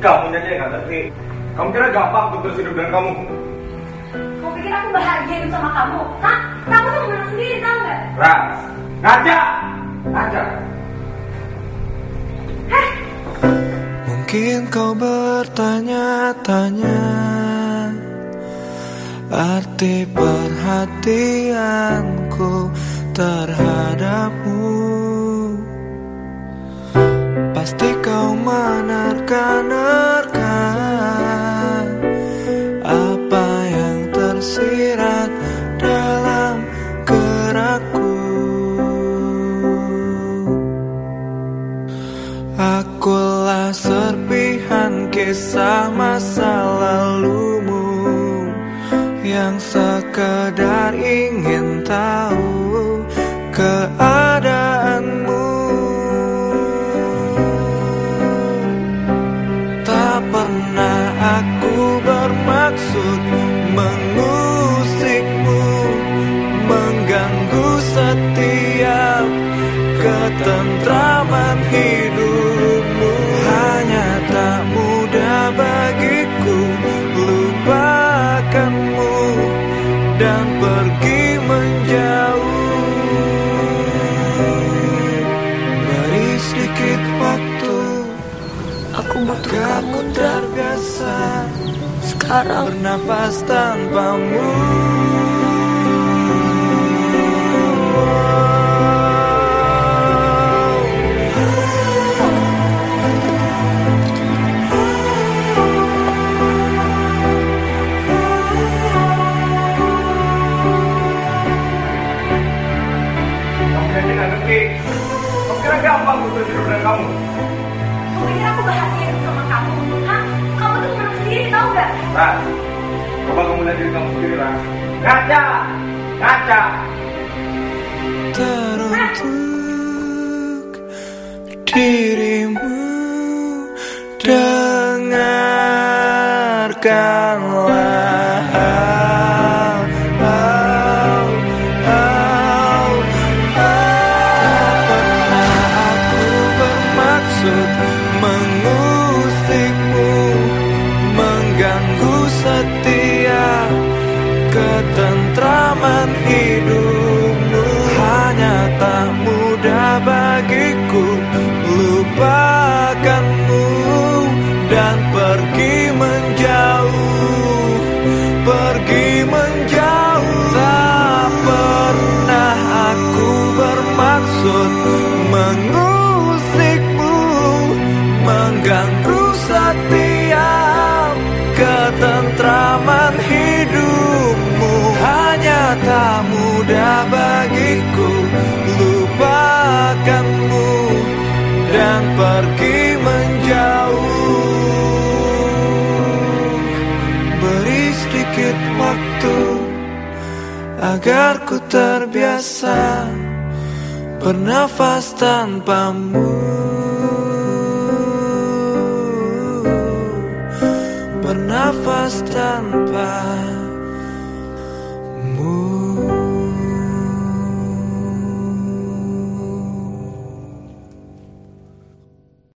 Kamu aja yang gak ngerti. Kamu kira gampang untuk terus hidup dengan kamu? Kamu pikir aku bahagia hidup sama kamu? Hah? Kamu tuh menang sendiri tau gak? Ras, ngaca, ngaca. Mungkin kau bertanya-tanya Arti perhatianku terhadapmu Pasti kau menerka-nerka kisah masa lalumu Yang sekedar ingin tahu keadaanmu. Tak pernah aku bermaksud mengusikmu Mengganggu setiap ketentraman Agar kamu terbiasa sekarang Bernafas tanpamu Kamu aja gak ngerti. Kamu kira gampang untuk terus hidup dengan kamu? Kamu pikir aku bahagia sama kamu? Hah? Kamu tuh menang sendiri tau gak? Ras, coba kamu lihat diri kamu sendiri, Ras. Ngaca, ngaca. teruntuk dirimu dengarkanlah setiap ketentraman hidupmu. Hanya tak mudah bagiku lupakanmu. Dan pergi menjauh. Beri sedikit waktu agar ku terbiasa bernafas tanpamu bernafas tanpa